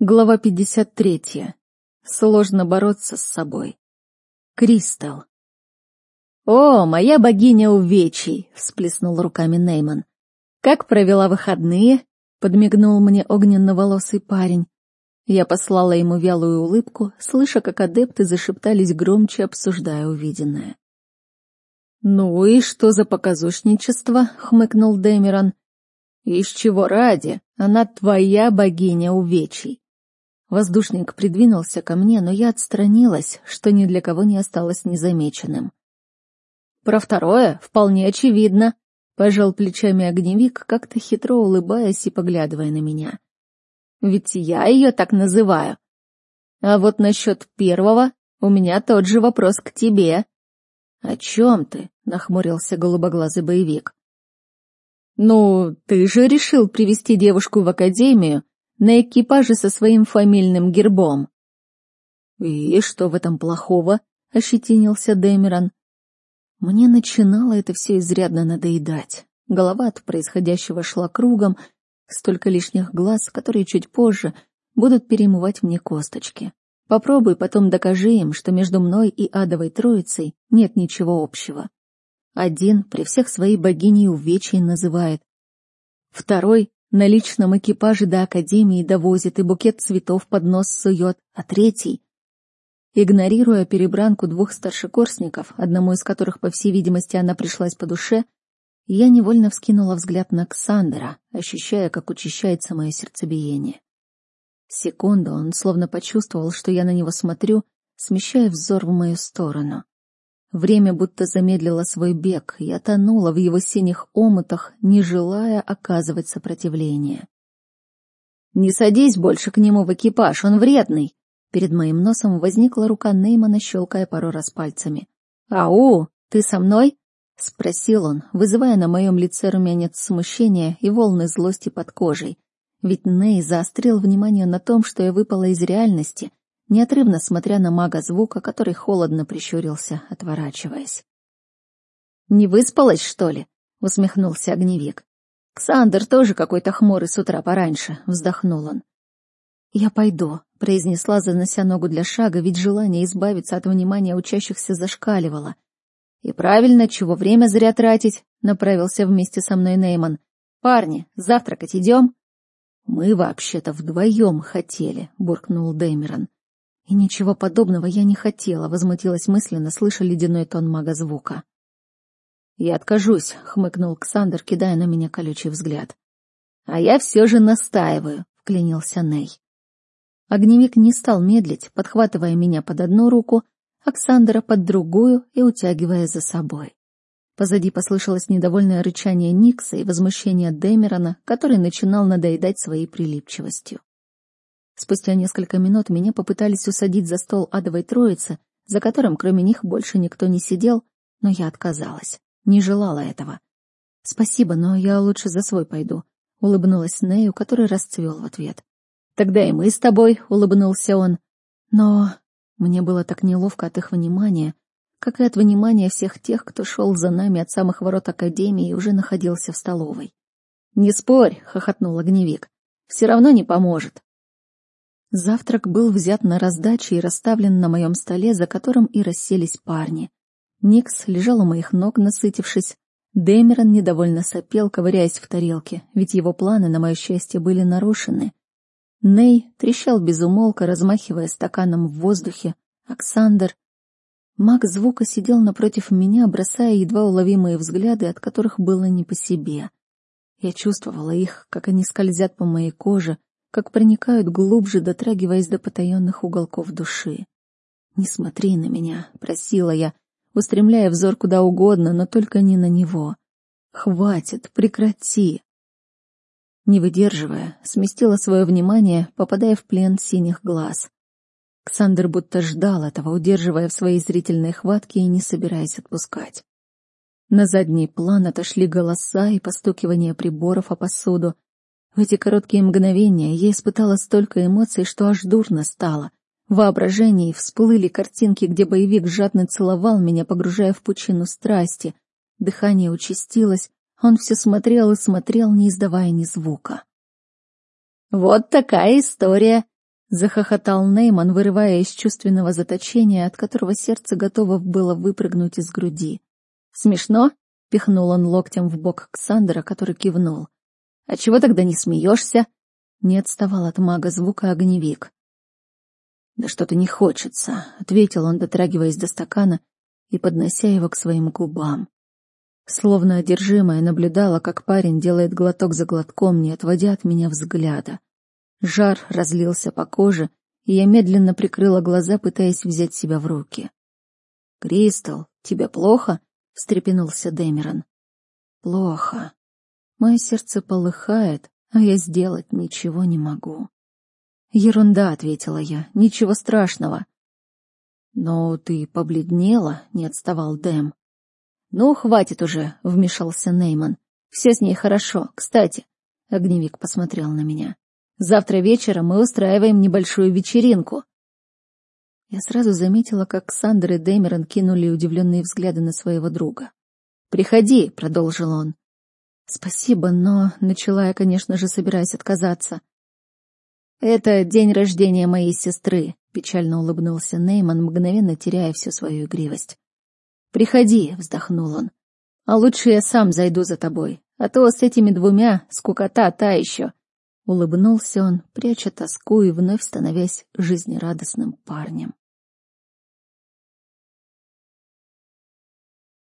Глава 53. Сложно бороться с собой. Кристал. «О, моя богиня увечий!» — всплеснул руками Нейман. «Как провела выходные?» — подмигнул мне огненно-волосый парень. Я послала ему вялую улыбку, слыша, как адепты зашептались громче, обсуждая увиденное. «Ну и что за показушничество?» — хмыкнул Дэмерон. «Из чего ради? Она твоя богиня увечий. Воздушник придвинулся ко мне, но я отстранилась, что ни для кого не осталось незамеченным. Про второе вполне очевидно, пожал плечами огневик, как-то хитро улыбаясь и поглядывая на меня. Ведь я ее так называю. А вот насчет первого у меня тот же вопрос к тебе. О чем ты? нахмурился голубоглазый боевик. Ну, ты же решил привести девушку в академию на экипаже со своим фамильным гербом. «И что в этом плохого?» — ощетинился Дэмерон. Мне начинало это все изрядно надоедать. Голова от происходящего шла кругом, столько лишних глаз, которые чуть позже будут перемывать мне косточки. Попробуй потом докажи им, что между мной и адовой троицей нет ничего общего. Один при всех своей богиней увечий называет. Второй на личном экипаже до академии довозит и букет цветов под нос сует, а третий... Игнорируя перебранку двух старшекурсников, одному из которых, по всей видимости, она пришлась по душе, я невольно вскинула взгляд на Ксандера, ощущая, как учащается мое сердцебиение. Секунду он словно почувствовал, что я на него смотрю, смещая взор в мою сторону. Время будто замедлило свой бег, я тонула в его синих омутах, не желая оказывать сопротивление. «Не садись больше к нему в экипаж, он вредный!» Перед моим носом возникла рука Неймана, щелкая пару раз пальцами. «Ау, ты со мной?» — спросил он, вызывая на моем лице румянец смущения и волны злости под кожей. Ведь Ней заострил внимание на том, что я выпала из реальности — неотрывно смотря на мага звука, который холодно прищурился, отворачиваясь. «Не выспалась, что ли?» — усмехнулся огневик. «Ксандр тоже какой-то хмурый с утра пораньше», — вздохнул он. «Я пойду», — произнесла, занося ногу для шага, ведь желание избавиться от внимания учащихся зашкаливало. «И правильно, чего время зря тратить», — направился вместе со мной Нейман. «Парни, завтракать идем?» «Мы вообще-то вдвоем хотели», — буркнул Дэмерон. И ничего подобного я не хотела, возмутилась мысленно, слыша ледяной тон мага звука. «Я откажусь», — хмыкнул Ксандр, кидая на меня колючий взгляд. «А я все же настаиваю», — вклинился Ней. Огневик не стал медлить, подхватывая меня под одну руку, Оксандра под другую и утягивая за собой. Позади послышалось недовольное рычание Никса и возмущение Дэмерона, который начинал надоедать своей прилипчивостью. Спустя несколько минут меня попытались усадить за стол адовой троицы, за которым кроме них больше никто не сидел, но я отказалась. Не желала этого. «Спасибо, но я лучше за свой пойду», — улыбнулась Нею, который расцвел в ответ. «Тогда и мы с тобой», — улыбнулся он. Но мне было так неловко от их внимания, как и от внимания всех тех, кто шел за нами от самых ворот Академии и уже находился в столовой. «Не спорь», — хохотнул огневик. «Все равно не поможет». Завтрак был взят на раздаче и расставлен на моем столе, за которым и расселись парни. Никс лежал у моих ног, насытившись. Дэмерон недовольно сопел, ковыряясь в тарелке, ведь его планы, на мое счастье, были нарушены. Ней трещал без умолка, размахивая стаканом в воздухе. Оксандр... Маг звука сидел напротив меня, бросая едва уловимые взгляды, от которых было не по себе. Я чувствовала их, как они скользят по моей коже, как проникают глубже, дотрагиваясь до потаенных уголков души. «Не смотри на меня», — просила я, устремляя взор куда угодно, но только не на него. «Хватит, прекрати!» Не выдерживая, сместила свое внимание, попадая в плен синих глаз. Ксандр будто ждал этого, удерживая в своей зрительной хватке и не собираясь отпускать. На задний план отошли голоса и постукивание приборов о посуду, в эти короткие мгновения я испытала столько эмоций, что аж дурно стало. В воображении всплыли картинки, где боевик жадно целовал меня, погружая в пучину страсти. Дыхание участилось, он все смотрел и смотрел, не издавая ни звука. «Вот такая история!» Захохотал Нейман, вырывая из чувственного заточения, от которого сердце готово было выпрыгнуть из груди. «Смешно?» — пихнул он локтем в бок Ксандра, который кивнул. «А чего тогда не смеешься?» Не отставал от мага звука огневик. «Да что-то не хочется», — ответил он, дотрагиваясь до стакана и поднося его к своим губам. Словно одержимая наблюдала, как парень делает глоток за глотком, не отводя от меня взгляда. Жар разлился по коже, и я медленно прикрыла глаза, пытаясь взять себя в руки. «Кристал, тебе плохо?» — встрепенулся Дэмерон. «Плохо. Мое сердце полыхает, а я сделать ничего не могу». «Ерунда», — ответила я, — «ничего страшного». «Но ты побледнела», — не отставал Дэм. «Ну, хватит уже», — вмешался Нейман. «Все с ней хорошо. Кстати...» — огневик посмотрел на меня. «Завтра вечером мы устраиваем небольшую вечеринку». Я сразу заметила, как Сандер и Дэмерон кинули удивленные взгляды на своего друга. «Приходи», — продолжил он. «Спасибо, но...» — начала я, конечно же, собираясь отказаться. «Это день рождения моей сестры», — печально улыбнулся Нейман, мгновенно теряя всю свою игривость. «Приходи», — вздохнул он. «А лучше я сам зайду за тобой, а то с этими двумя скукота та еще». Улыбнулся он, пряча тоску и вновь становясь жизнерадостным парнем.